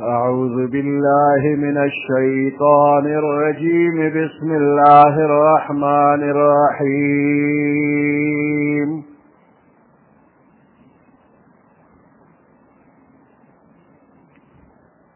أعوذ بالله من الشيطان الرجيم بسم الله الرحمن الرحيم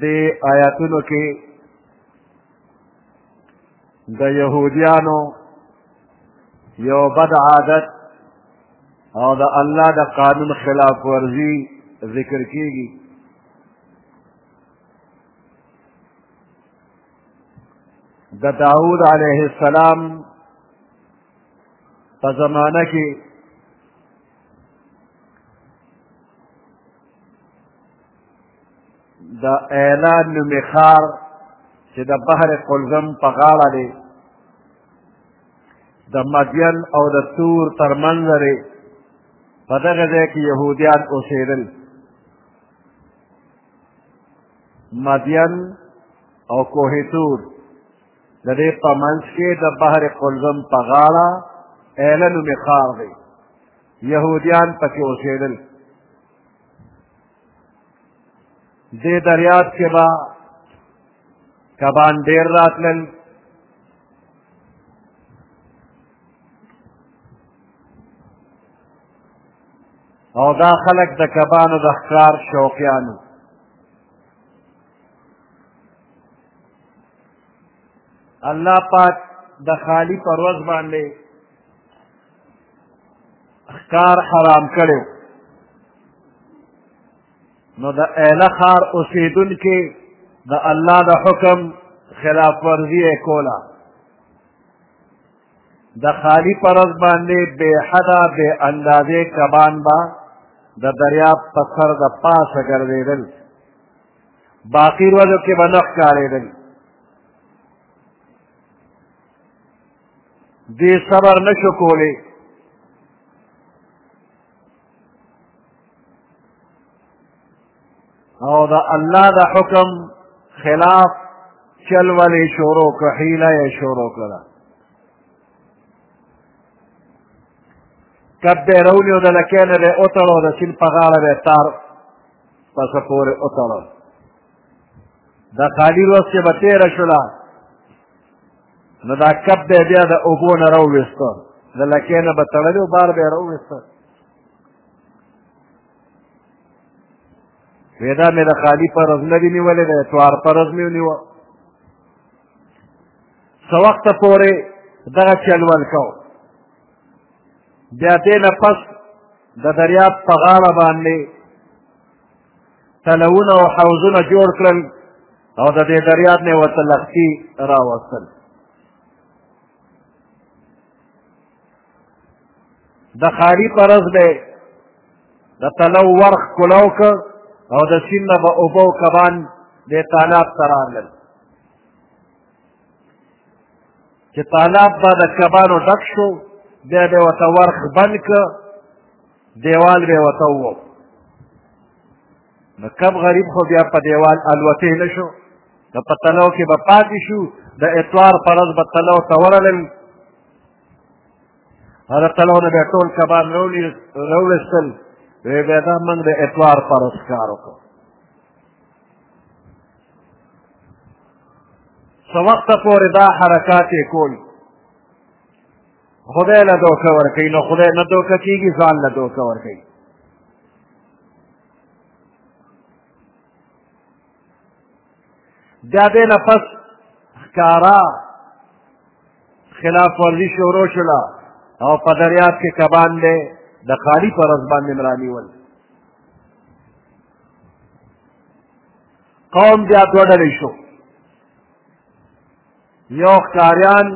د آیاتونو کې د یهودیانو یو بد عادت او د الله د قانون خلاف ورزي ذکر کیږي د داود علیه السلام په زمانه کې د اعلان نومې ښار چې د بحر قلزم په غاړه دی د مدین او د تور تر منځ دی په دغه ځای کې یهودیان اوسېدل مدین او کوه تور د دې په منځ کې د بحر قلزم په غاړه ایله نومې ښار دی یهودیان پکې اوسېدل دې دریاب کې به کبان ډېر راتلل او دا خلک د کبانو د ښکار شوقیانو الله پاک د خالی پر ورځ باندې ښکار حرام کړو نو د اله ښار اوسېدونکي د الله د حکم خلاف ورزي یې کوله د خالی پر ورځ باندې بې حده بې اندازې کبان به د دریاب په سر د پاسه ګرځېدل باقی ورځو کې به نه ښکارېدل دې صبر نه شو کولی او د الله د حکم خلاف چل ولې شروع کړه حیله یې شروع کړه کب به راونیو د لکې نه به وتړو د سیند په غاړه به تار پسه پورې وتړل دا خالي روز چې به تېره شوله نو دا کب به بیا د اوبو نه راوویسته د لکې نه به تړلی او بار به یې راوویسته وی دا مې د خالي په ورځ نه دي نیولې د اتوار په ورځ مې ونیوه څه وخته پورې دغه چلول کو بیا دې نه پس د دریاب په غاړه باندې تلونه او حوزونه جوړ کړل او د دې دریاب نه ورته لښتي راوستل د خاري په ورځ به د تلو ورخ کولو که او د سیند نه به اوبه او کبان د تالاب ته راغلل چې تالاب به د کبانو ډک شو بیا به ورته ورخ بند که دیوال به ورته وو نو کم غریب خو بیا په دیوال الوتې نه شو نو په تلو کې به پاتې شو د اتوار په ورځ به تلو ته ورغلل هغه تلو نه به ټول کبان راوویستل وی بیا دا موږ د اتوار په ورځ کار وکړو څه وخته پورې دا حرکات یې کول خدای له دوکه ورکوي نو خدای نه دوکه کېږي ځان له دوکه ورکوي بیا دې نه پس ښکاره خلاف ورزي شروع شوله او په دریاب کې کبان دی د خالي پر ورځ باندې مرانیول قوم بیا دوه ډلې شو یو ښکاریان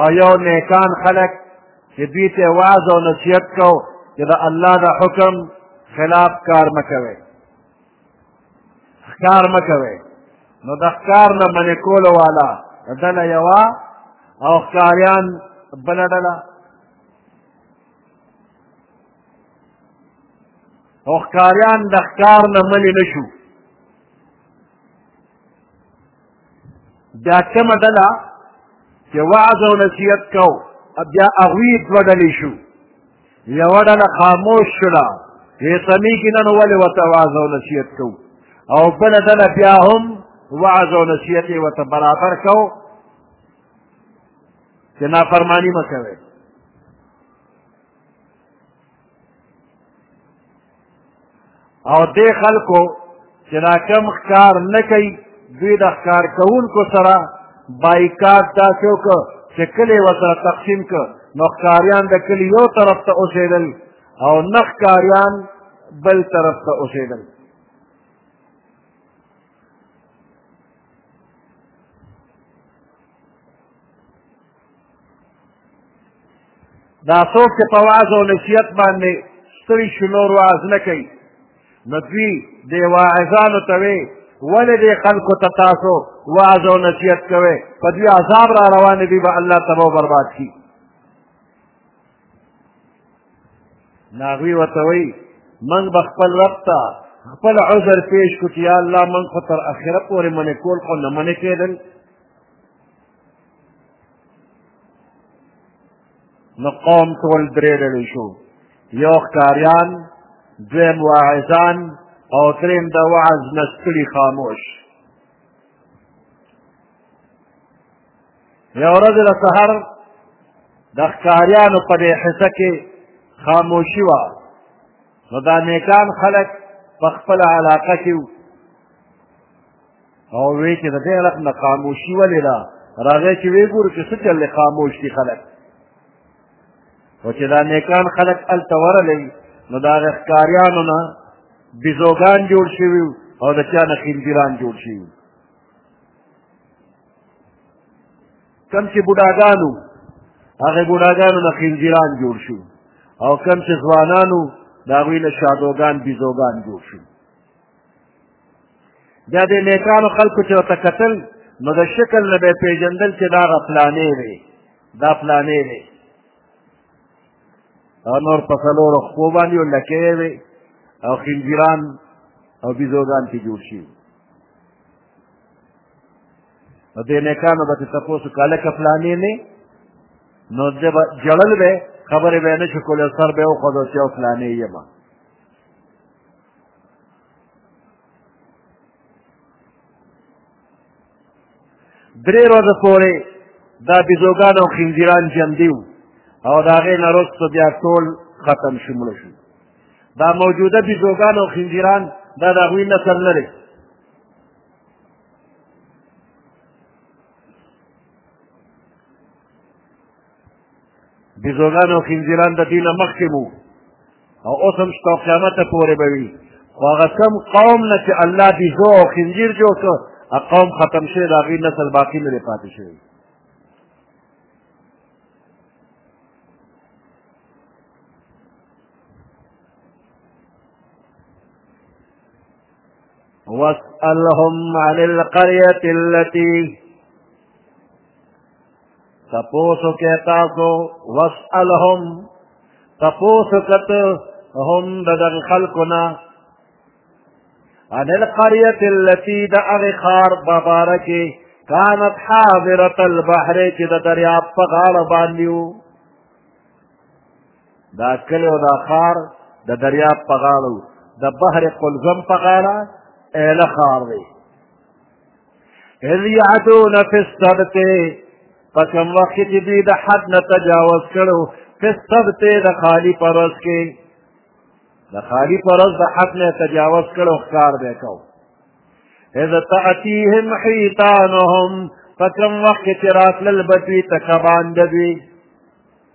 او یو نیکان خلک چې دوی ته واز او نصیحت کو چې د الله د حکم خلاف کار مه کوئ ښکار مه کوئ نو د ښکار نه منې کولو والا ډله یوه او ښکاریان بله ډله او ښکاریان د ښکار نه منې نه شو دا اتمه ډله چې وعظ او نصیحت کو بیا هغوی دوه ډلې شو یوه ډله خاموش شوله هیڅمي کې نن ولې ورته وعظ او نصیحت کو او بله ډله بیا هم وعظ او نصیحت یې ورته برابر کو چې نافرماني مه کوئ او دې خلکو چې دا کم ښکار نه کوي دوی د ښکار کوونکو سره بایکاټ داسې وکړ چې کلی ورسره تقسیم کړ نو ښکاریان د کلي یو طرف ته اوسېدل او نه ښکاریان بل طرف ته اوسېدل دا څوک چې په وعظ او نصیحت باندې ستړي شو نور وعظ نه کوي نو دوی دې واعظانو ته وی ولې دې خلکو ته تاسو وعظ او نصیحت کوئ په دوی عذاب را روان دي به الله تبا و برباد کړي نو هغوی ورته وایي موږ به خپل رب ته خپل عذر پیش کړو چې یا الله موږ خو تر اخره پورې منې کول خو نه منې کېدل نو قوم ټول درې ډلې شو یو ښکاریان دویم واعظان او دریم د وعظ نه ستړي خاموش یو ورځ د سهار د ښکاریانو په دې حصه کې خاموشي وه نو دا نیکان خلک په خپله علاقه کې او وی چې د دې حلق نه خاموشي ولې ده راغی چې وی ګورو چې څه چل خاموش دي خلک او چې دا نیکان خلک هلته ورغلي نو د هغه ښکاریانو نه بیزوګان جوړ شوي او د چا نه خنزیران جوړ شوي کم چې بوډاګانو هغه بوډاګانو نه خنزیران جوړ شو او کم چې ځوانانو د هغوی نه شادوګان بیزوګان جوړ شو دا د نیکانو خلکو چې ورته کتل نو د شکل نه به پېژندل چې دا هغه پلانې دی دا پلانې دی او نور په څلورو خپو باندې یو لکې وې او خنجیران او بیزوګان کې جوړ شي نو دې نیکانو به تپوس کاله کپلانې نه نو دې جړل به خبرې به نه شو کولای سر به وخدو چې او پلانې یې ما درې ورځې پورې دا بیزوګان او خنزیران جمدي وو او د هغې نه وروسته بیا ټول ختم شو مړه شو دا موجوده بیزوګان او خنزیران دا د هغوی نسل نه دی بیزوګان او خنزیران د دینه مخکې مو او اوس هم شته قیامت پورې به وي خو هغه کم قوم نه چې الله بیزو او خنزیر جوړ کړ هغه قوم ختم شوی د هغوی نسل باقي نه دی پاتې شوی واسألهم عن القرية التي تپوسو کې تاسو وسألهم تپوسو کته هم د دغه خلکو نه عن القرية التي د هغې ښار په باره کې كانت حاضرة البحر چې د دریاب په غاړه باندې و دا کلی او دا ښار د دریاب په غاړه و د بحر قلزم په غاړه ایله ښار دی اذ یعدون فی السبت په کوم وخت کې چې دوی د حد نه تجاوز کړو فی السبت د خالي په ورځ کې د خالي په ورځ د حد نه تجاوز کړو ښکار به کو اذ تأتیهم حیتانهم په کوم وخت کې چې راتلل به دوی ته کبان د دوی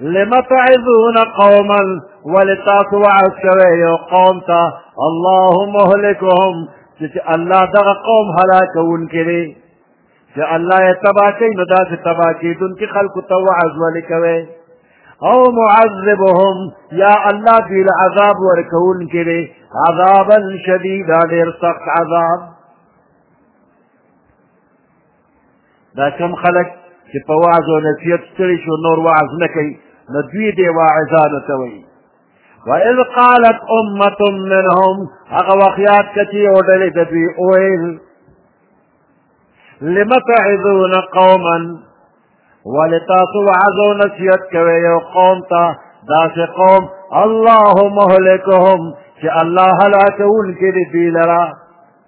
لما تعذون قوما ولتاسو وعز کوي یو قوم ته اللهم اهلكهم چې الله دغه قوم هلاکون کړي چې الله یې تبا کوي نو داسې تبا کېدونکي خلکو ته وعظ ولې کوي او معذبهم یا الله دوی له عذاب ورکوونکي دی عذابا شدیدا ډېر سخت عذاب دا کم خلک چې په وعظ او نصیحت ستړي شو نور وعظ نه کوي نو دوی دې واعظانو ته وایي وإذ قالت أمة منهم هغه وخیات کچی او ډلې د دوی اویل لم تعظون قوما ولتاسو وعظ او نصیحت کوي یو قوم ته داسې قوم الله مهلکهم چې الله هلاکونکي دي دوی لره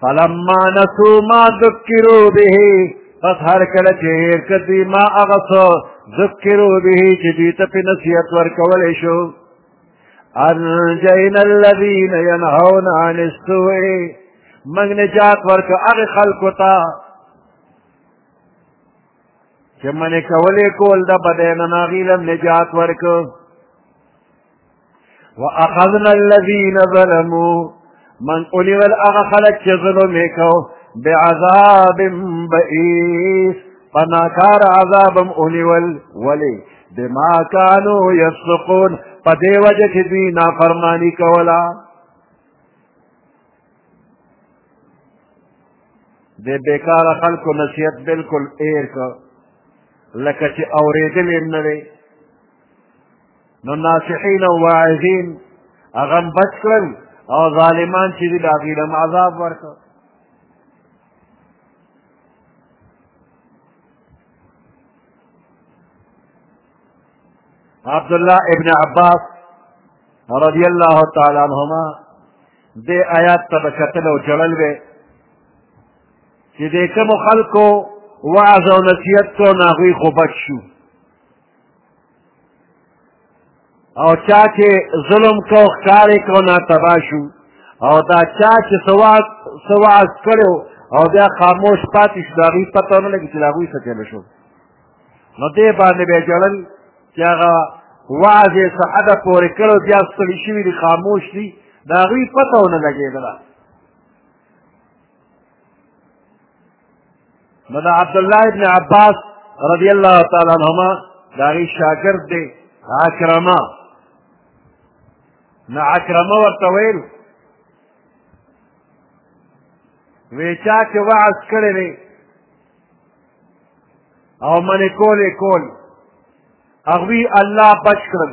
فلما نسو ما ذکرو به پس هر کله چې هیر کدی ما هغه څه ذکرو به چې دوی ته په نصیحت ورکولی شو انجینا الذین ینهون عن السوء موږ نجات ورکړو هغې خلکو ته چې منې کولی کول د بدۍ نه ناغیلم نجات ورکړو واخذنا الذين ظلموا من اولی ول هغه خلک چې ظلم یې کو بعذاب بئیس په ناکار عذاب هم اولی ول ولې بما کانو یفسقون په دې وجه چې دوی نافرمانی کوله د بیکار خلکو نصیحت بالکل ایر که لکه چې اورېدل یې نه دی نو ناصحین او واعظین هغه هم بچ کړل او ظالمان چې دي د هغوی له عذاب ورکړ عبد الله ابن عباس رضی الله تعالی عنهما دې آیات ته به کتل او جړل به چې دې کوم خلکو وعظ او نصیحت کو نه هغوی خو بچ شو او چا چې ظلم کو ښکارې کو ناتبا شو او دا چا چې سواز کړو او بیا خاموش پاتې شو د هغوی پته ونه لګي چې د هغوی څه چېله شو نو دې باندې بیا جړل چې هغه وعظ یې څه حده پورې کړو بیا ستړي شوي دي خاموش دي د هغوی پته ونه لګېدله نو دا عبدالله ابن عباس رضی الله تعالی عنهما دا غي شاګرد دی اکرمه نو اکرمه ورته ویل وی چا چې وعظ کړی دی او منې کولې کول هغوی الله بچ کړل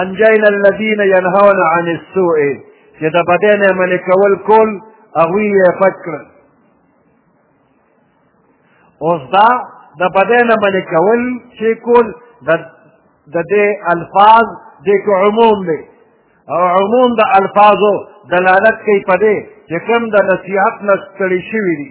انجینا الذین ینهون عن السوء چې د بدې نه منې کول کول هغوی یې پټ کړل اوس دا د بدې نه منې کول چې کول د دې الفاظ دې کې عموم دی او عموم د الفاظو دلالت کوي په دې چې کوم د نصیحت نه ستړي شوي دي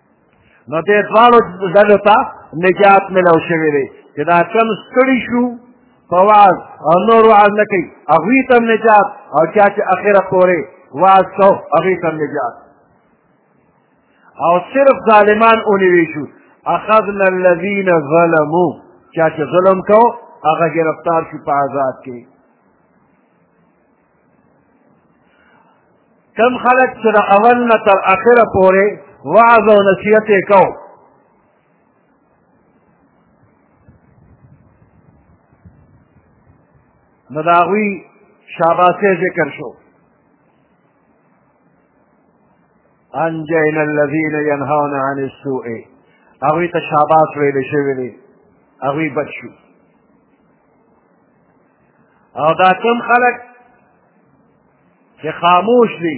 نو دې دواړو ډلو ته نجات ملو شوی دی چې دا کم ستړي شو په واز او نور واز نه کوي هغوی ته هم نجات او چا چې اخره پورې واز کو هغوی ته هم نجات او صرف ظالمان ونیوی شو اخذنا الذین ظلمو چا چې ظلم کو هغه گرفتار شو په عذاب کې کم خلک چې د اول نه تر اخره پورې وعظ او نصیحت یې کو نو د هغوی شاباسې ذکر شو انجینا الذین ینهون عن السوء هغوی ته شاباس ویل شوي دي هغوی بچ شو او دا کم خلک چې خاموش دي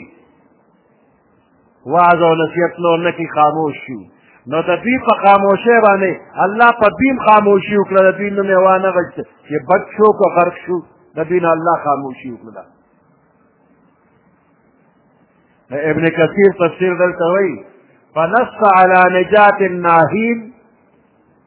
وعظ او نصیحت نور نه کوي خاموش شو نو د دوی په خاموشۍ باندې الله په دوی هم خاموشي وکړه د دوی نوم یې وانه غوښته چې بد شو که غرق شو د دوی نه الله خاموشي وکړه ابن کثیر تفسیر دلته وایي فنص على نجات الناهین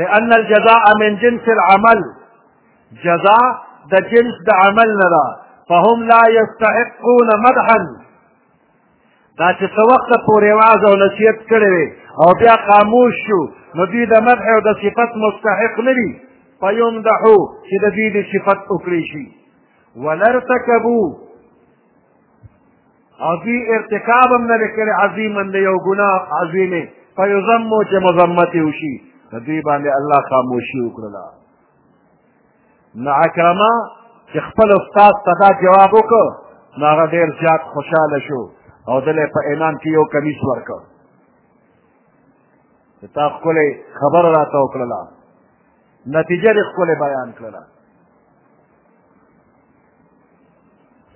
لأن الجزاء من جنس العمل جزاء د جنس د عمل نه ده فهم لا يستحقون مدحا دا چې څه وخت پورې واز او نصیحت کړی وي او بیا خاموش شو نو دوی د مدح او د صفت مستحق نه دي فیمدحو چې د دوی د صفت وکړی شي ولرتکبو او دوی ارتکاب هم نه دی کړی عظیما د یو ګناه عظیمې فیضمو چې مذمت یې وشي په دوی باندې الله خاموشي وکړله نو عکرمه چې خپل استاد ته دا جواب وکړ نو هغه ډېر زیات خوشحاله شو او دله په اعلان کې یو کمیس ورکړ چې تا ښکلې خبره راته وکړله نتیجه دې ښکلې بیان کړله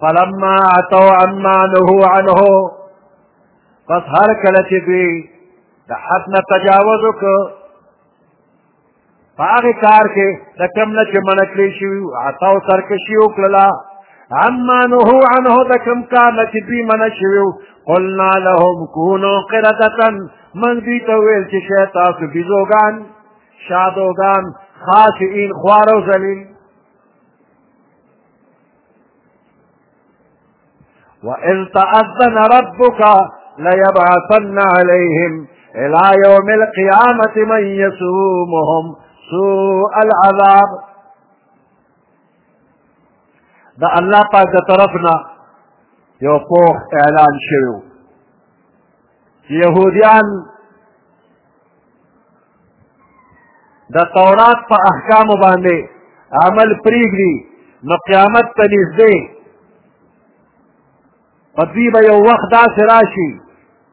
فلما اتوا عما نهوا عنه پس هر کله چې دوی د حد نه تجاوز وکړ په هغې کار کې د کوم نه چې منع کړی شوي عطا او سرکشي وکړله عما نهو عنه د کوم کار نه چې دوی منع شوي قلنا لهم کونو قردتا من دوی ته وویل چې شی تاسو بیزوګان شادوګان خاشعین خوار او ذلیل وإن تأذن ربك ليبعثن عليهم إلى يوم القيامة من يسومهم سوء العذاب ده الله قد طرفنا یو اعلان شوی يهوديان د تورات په احکامو باندې عمل پریږدي نو قیامت ته نږدې په دوی به یو وخت داسې راشي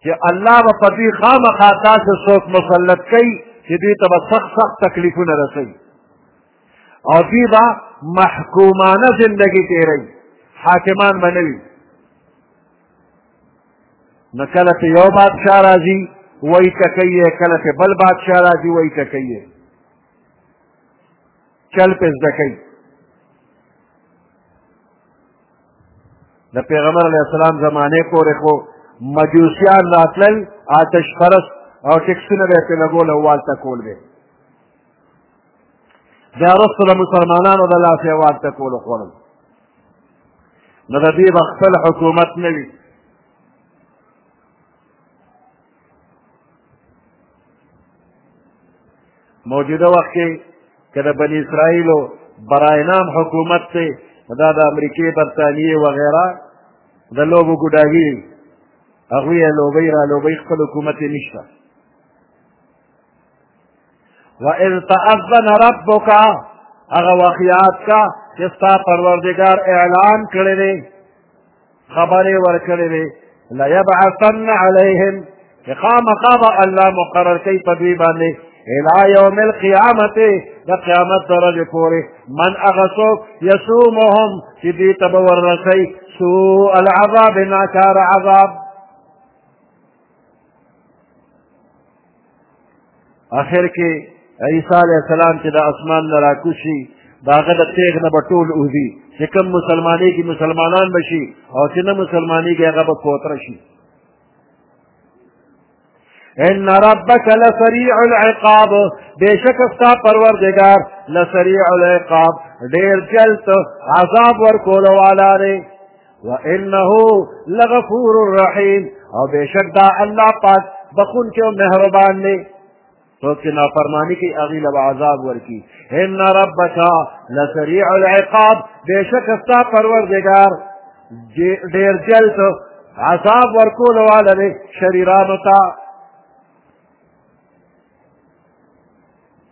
چې الله به په دوی خامخا داسې څوک مسلط کوي چې دوی ته به سخت سخت تکلیفونه رسوي او دوی به محکومانه زندگی تیروي حاکمان به نه وي نو کله چې یو بادشاه راځي وایي ټکی یې کله چې بل بادشاه راځي وایي ټکی یې چل پې زده کوي د پیغمبر علیه السلام زمانې پورې خو مجوسیان راتلل آتش پرست او ټکسونه به یې پرې لګول او والته کول به بیا وروسته د مسلمانانو د لاسه والته کول خوړل نو د دوی به خپل حکومت نه وي موجوده وخت کې که د بني اسرائیلو برای نام حکومت دی دا د امریکې برطانیې وغیره د لوبو ګډاګي هغوی یې لوبۍ را لوبۍ خپل حکومت یې نشته وَإِذْ تَأَذَّنَ رَبُّكَ هغه واقعات کا چې ستا پروردګار اعلان کړی دی خبرې ورکړې دی لَيَبْعَثَنَّ عَلَيْهِمْ چې خامخا به الله مقرر کوي په دوی باندې الى يوم القيامة د قیامت درجه پورې من هغه څوک یسومهم چې دوی ته به ورسوي سوء العذاب ناکار عذاب اخر کې عیسی علیه السلام چې د اسمان نه راکوز شي د هغه د تېغ نه به ټول اوځي چې کوم مسلمانېږي مسلمانان به شي او چې نه مسلمانېږي هغه به کوتره شي ان ربک لسریع العقاب بیشک ستا پروردگار لسریع العقاب ډیر جلد عذاب ورکولو والا دی وانه لغفور الرحیم او بشک دا الله پاک بخون کې مهربان دی څوک چې نافرمانی کوي هغوی له عذاب ورکړي ان ربک لسریع العقاب بېشک ستا پروردګار ډېر جلد عذاب ورکولو والا دی شریرانو ته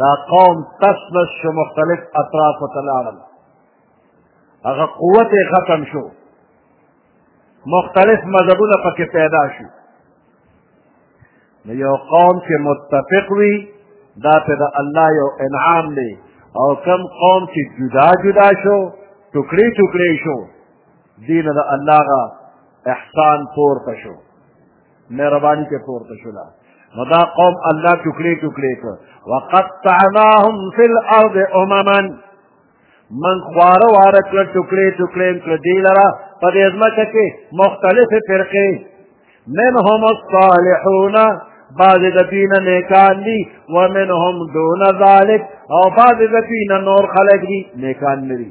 دا قوم تس نس شو مختلف اطرافو ته لاړل هغه قوت یې ختم شو مختلف مذهبونه پکې پیدا شو نو یو قوم چې متفق وي دا ته د الله یو انعام دی او کم قوم چې جدا جدا شو ټوکړې ټوکړې شو دین د الله غا احسان پورته شو مهرباني کې پورته شوله نو دا قوم الله ټوکړې ټوکړې کړ وقطعناهم فی الارض امما من خواره واره کړه ټوکړې ټوکړې کړه دې لره په دې ځمکه کې مختلفې فرقې منهم الصالحون بعض د دین نیکان دي ومنهم دون ذلک او بعض د دین نور خلق دي نیکان نه دي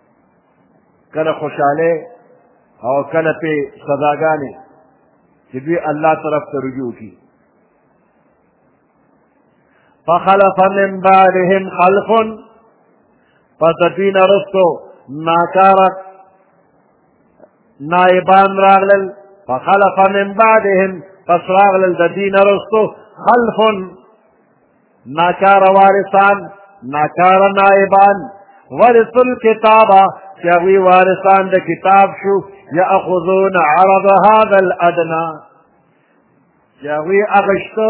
کله خوشحاله او کله پې سزاګانې چې دوی الله طرف ته رجوع کړي فخلف من بعدهم خلف پس دوی نه رستو ناکاره نایبان راغلل فخلف من بعدهم پس راغلل د دوی نه رستو خلف ناکار وارثان ناکار نائبان ورث الكتاب چې هغوی وارثان د کتاب شو یأخذون عرض هذا الادنا چې هغوی اخیسته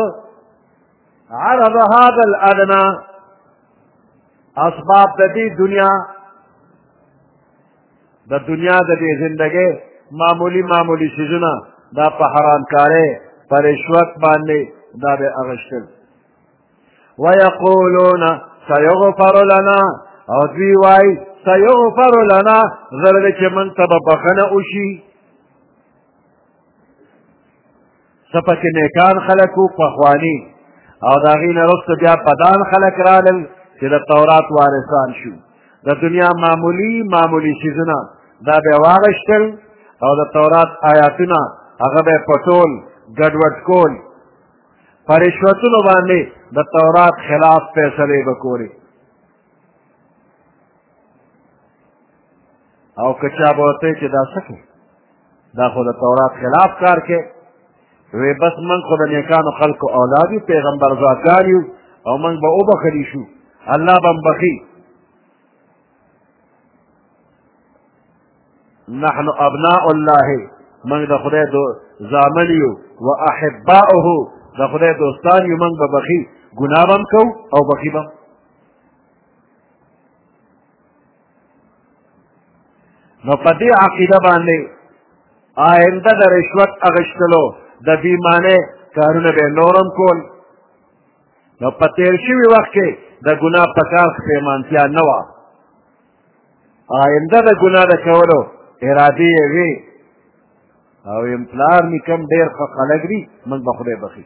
عرض هذا الادنا اسباب د دې دنیا د دنیا د دې زندګۍ معمولی معمولی څیزونه دا په حرامکارۍ په رشوت باندې دا به اغشتل ویقولون سیغفر لنا او دوی وای سیغفر لنا زرد چې من ته به بخنه وشي څه پکې نیکان خلک وو پخواني او د هغې نه وروسته بیا پدان خلک رالل چې د تورات وارثان شو د دنیا معمولی معمولی څیزونه دا به یې واغشتل او د تورات آیاتونه هغه به یې پټول ګډوډ کول په رشوتونو باندې د تورات خلاف فیصلې به کولې او که چا به ورته چې دا څه کوي دا خو د تورات خلاف کار کې وی بس من خو د نیکانو خلکو اولاد یو پیغمبر ذاتان یو او من به وبخښل شو الله به بخي نحن ابناء الله من د خدای دو زامن یو و احباؤه د خدای دوستان یو من به بخي ګناه بم کو او بخي بم نو په دې عقیده باندې آینده د رشوت اغشتلو د دې معنی کارونه به نورم کول نو په تیر شوي وخت کې د ګناه په کار پېمانتیا نه وه آینده د ګناه د کولو ارادې یې وي او امپلار نکم ډېر ښه خلک دي موږ به خدای بخي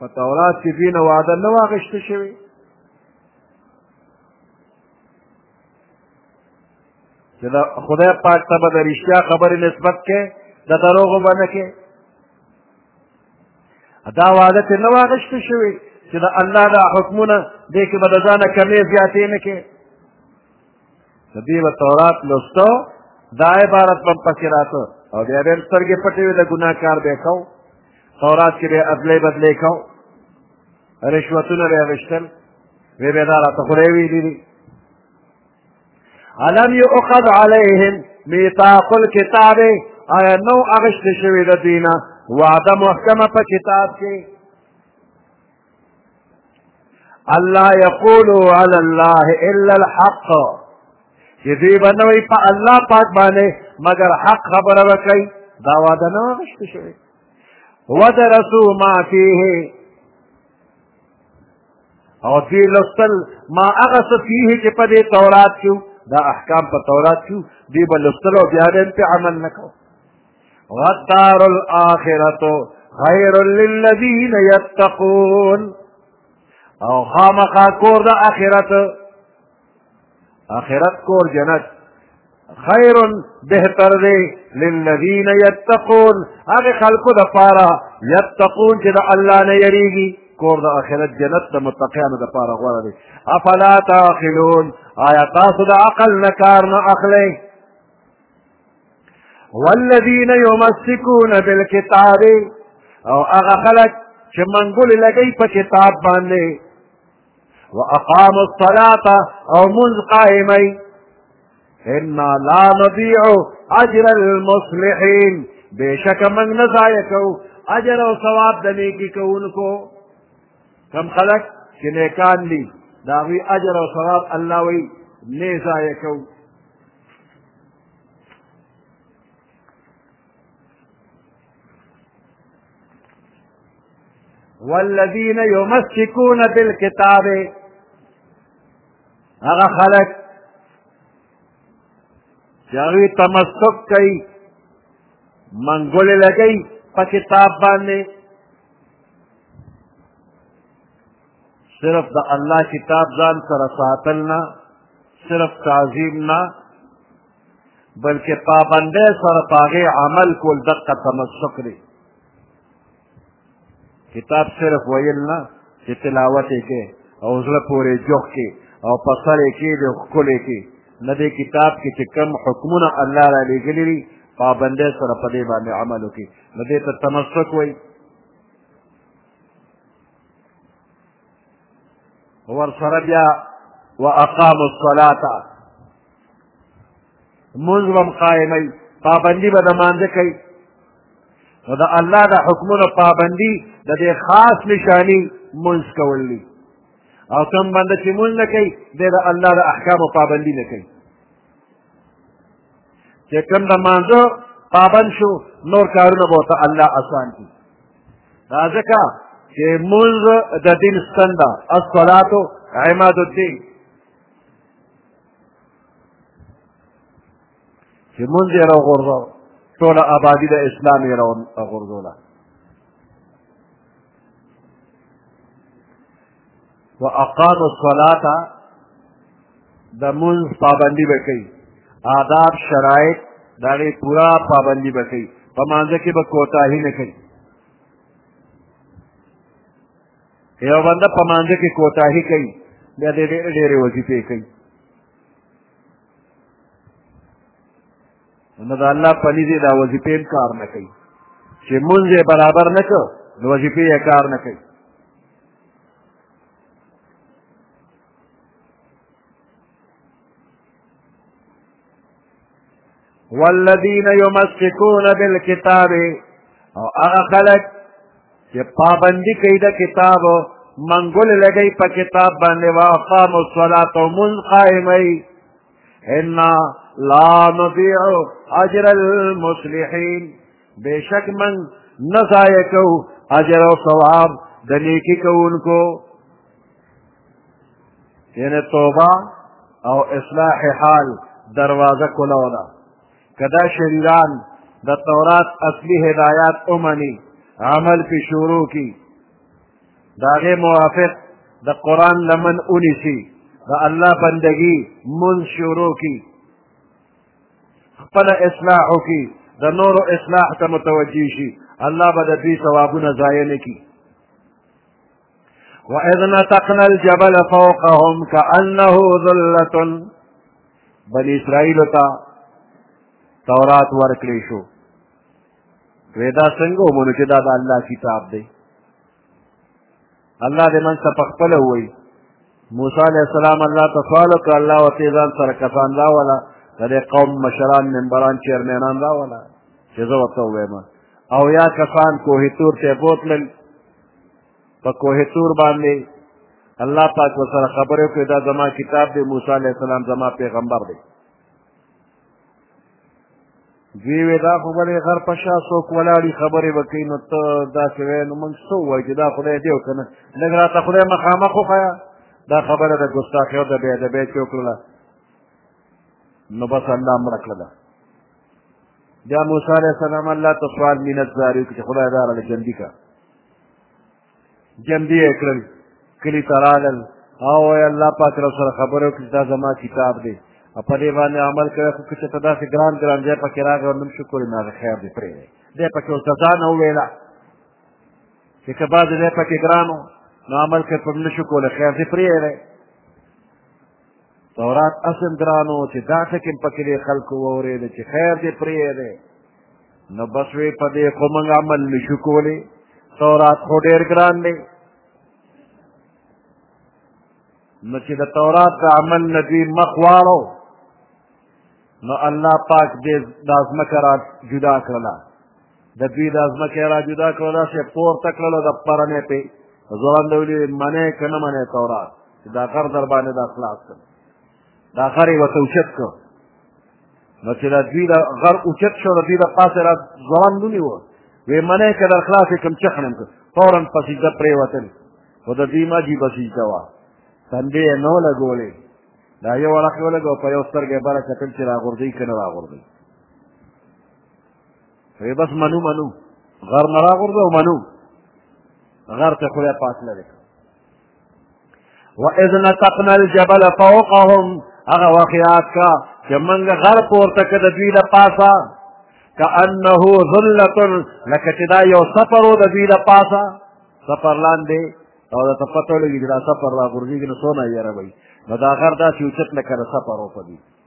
په تورات کې دینه وعده نه واغشته شوی چې دا خدای پاک ته به د رښتیا خبرې نسبت کې د دروغو به نه کې دا وعده ترې نه واغشته شوې چې د الله دا حکمونه دې کې به د ځانه کمې زیاتې نه کې د دې به تورات لوستو دا عبارت به پسې راته او بیا به یې سترګې پټې وې د ګناه کار به یې کوو تورات کې به ادلې بدلې کو رشوتونه به وشتل وی به دا راته خدای ویلي دي الم یؤخذ علیهم میثاق الكتاب آیا نو اغشت شوی د دینه وعده محکمه په کتاب کې الله یقول علی الله الا الحق چې دوی به نه وي په الله پاک باندې مګر حق خبره به کوي دا وعده نه وه غشتې شوې ودرسو ما فیه او دوی لوستل ما هغه څه فیه چې په دې تورات کې دا احکام په تورات کې دوی به لوستل او بیا به پرې عمل نه کوو والدار الاخرت خیر للذین یتقون او خامخا کور د اخرت اخرت کور جنت خیر بهتر دی للذین یتقون هغه خلکو د پاره یتقون چې د الله نه یریږي کور د آخرت جنت د متقیانو د پاره غوره دی افلا تعقلون آیا تاسو د عقل نه کار نه اخلئ والذین یمسکون بالکتاب او هغه خلک چې منګولې لګوي په کتاب باندې واقاموا الصلاة او منځ قائموي انا لا نضيع اجر المصلحين بشک من نه ضایع کوو اجر او ثواب د نیکي کوونکو کم خلک چې نیکان دي د هغوی اجر او ثواب الله وایي نه ضایع کوو والذین یمسکون بالکتاب هغه خلق چې هغوی تمسک کوي منګولې لګوي په کتاب باندې صرف د الله کتاب ځان سره ساتل نه صرف تعظیم نه بلکې پابندۍ سره په هغې عمل کول دقه تمسک دی کتاب صرف ویل نه چې تلاوت یې کې او زړه پورې جوخ کې او په سر یې کې دی ښکلی کې نه دې کتاب کې چې کوم حکمونه الله را لېږلي دي پابندۍ سره په دې باندې عمل وکړي نو دې ته تمسک وایي ورسره بیا واقام الصلاه منځ به هم قایموي پابندي به د مانځه کوي نو د الله د حکمونو پابندي د دې خاص نشانی منځ کول دي او کوم بنده چې مونږ نه کوي دی د الله د احکامو پابندي نه کوي چې کوم د مانځه پابند شو نور کارونه به ورته الله اسان کړي دا ځکه چې مونځ د دین ستن ده الصلات عماد الدین چې مونځ یې راغورځو ټوله آبادي د اسلام یې راغورځوله و اقام الصلاة د منځ پابندي به کوي آداب شرایط د هغې پوره پابندي به کوي په مانځه کې به کوتاهي نه کوي یو بنده په مانځه کې کوتاهي کوي بیا دې ډېرې ډېرې وظیفې کوي نو د الله پلي دې دا وظیفې هم کار نه کوي چې مونځ یې برابر نه کړ نو وظیفې یې کار نه کوي والذین یمسکون بالکتاب او هغه خلک چې پابندي کوي د کتاب منګول لګي په کتاب باندې واقام الصلاة او منځ قائموي انا لا نضيع اجر المصلحين بشک من نزای کو اجر او ثواب د نیکی کوونکو یعنی توبه او اصلاح حال دروازه کولاوله کدا شریران د تورات اصلي هدایات اومني عمل پی شروع کی د هغې موافق د قرآن لمن ونیسي د الله بندګي مونځ شروع کړي خپله اصلاح وکړي د نورو اصلاح ته متوجه شي الله به د دوی ثوابونه ضایع نه کړي وإذ نتقنا الجبل فوقهم كأنه ذلة بني إسرائيل تا تورات ورکلی شو وی دا څنګه ومنو چې دا د الله کتاب دی الله دې من څه په خپله ووایي موسی علیه السلام الله ته سوال وکړ الله ورته یې ځان سره کسان راوله د دې قوم مشران ممبران چیرمنان راوله چې زه ورته ووایم او یا کسان کوه تور ته بوتلل په کوه تور باندې الله پاک ورسره خبرې وکړې دا زما کتاب دی موسی علیه السلام زما پیغمبر دی دوی وې دا خو به غر په شا څوک ولاړي خبرې به کوي نو ته داسې وایې نو موږ څه ووایو چې دا خدای دی او که نه لږ راته خدای مخامخ وښیه دا خبره د ګستاخي او د بې ادبۍ چې وکړله نو بس الله مړه کړله بیا موسی علیه السلام الله ته سوال مینت جاري وکړي چې خدای دا راله ژوندي کړه جمدی اکرل کلی ترالل او اے اللہ پاک رب سره خبرو کې دا زما کتاب دی په دې باندې عمل کړی خو چې ته داسې ګران ګران ځای پکې راغی او نم شکر نه هغه خیر دی پرې دی دی پکې ورته ځان وویله چې که بعضې دی پکې ګران نو عمل کې په نه شکر خیر دی پرې دی تورات اصل ګرانو چې دا ټکې پکې دې خلکو واورېد چې خیر دې پرې دی نو بس وې په دې خو موږ عمل نشو کولی تورات خو ډېر ګران دی نو چې د تورات د عمل نه دوی مخ واړو نو الله پاک دې دا ځمکه را جدا کړله د دوی دا ځمکه یې راجدا کړه داسې یې پورته کړله د پرنې پې ځوان ته ویلي منې که نه منې تورات چې دا غر در باندې دا خلاص کړ دا غر یې ورته اوچت کړ نو چې د دوی د غر اوچت شو د دوی د پاسه را ځوان ونیو وې منې که در خلاص یې کړم چخنم کړ فورا په سجده پرېوتل خو د دوی ما جیبه سجده وه تندې یې نه لګولې دا یو ورخ ولګو په یو سترګې بره کتل چې راغورځي که نه راغورځي وی بس منو منو غر مرا غرده و منو غر ته خو پاس لري واذ نتقنا الجبل فوقهم هغه واقعات کا چې موږ غر پورته کړ د دوی له پاسه کأنه ذلة لکه چې دا یو سفر و د دوی له پاسه سفر لاندې او دا تپته لګي دا سفر را غورځي نو سونه یې راوي نو دا غر دا چې اوچت لکه سفر و پدې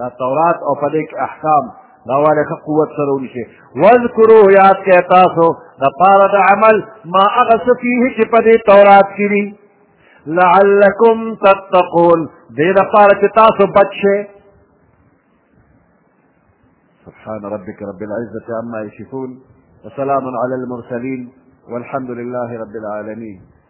دا تورات او په دې کې احکام دا والے ښه قوت سره ونیسي واذکرو یاد کړئ تاسو دپاره د عمل ما هغه څه فيه چې په دې تورات کې دي لعلکم تتقون دې دپاره چې تاسو بچ شئ سبحان ربك رب العزة عما يشفون وسلام على المرسلين والحمد لله رب العالمين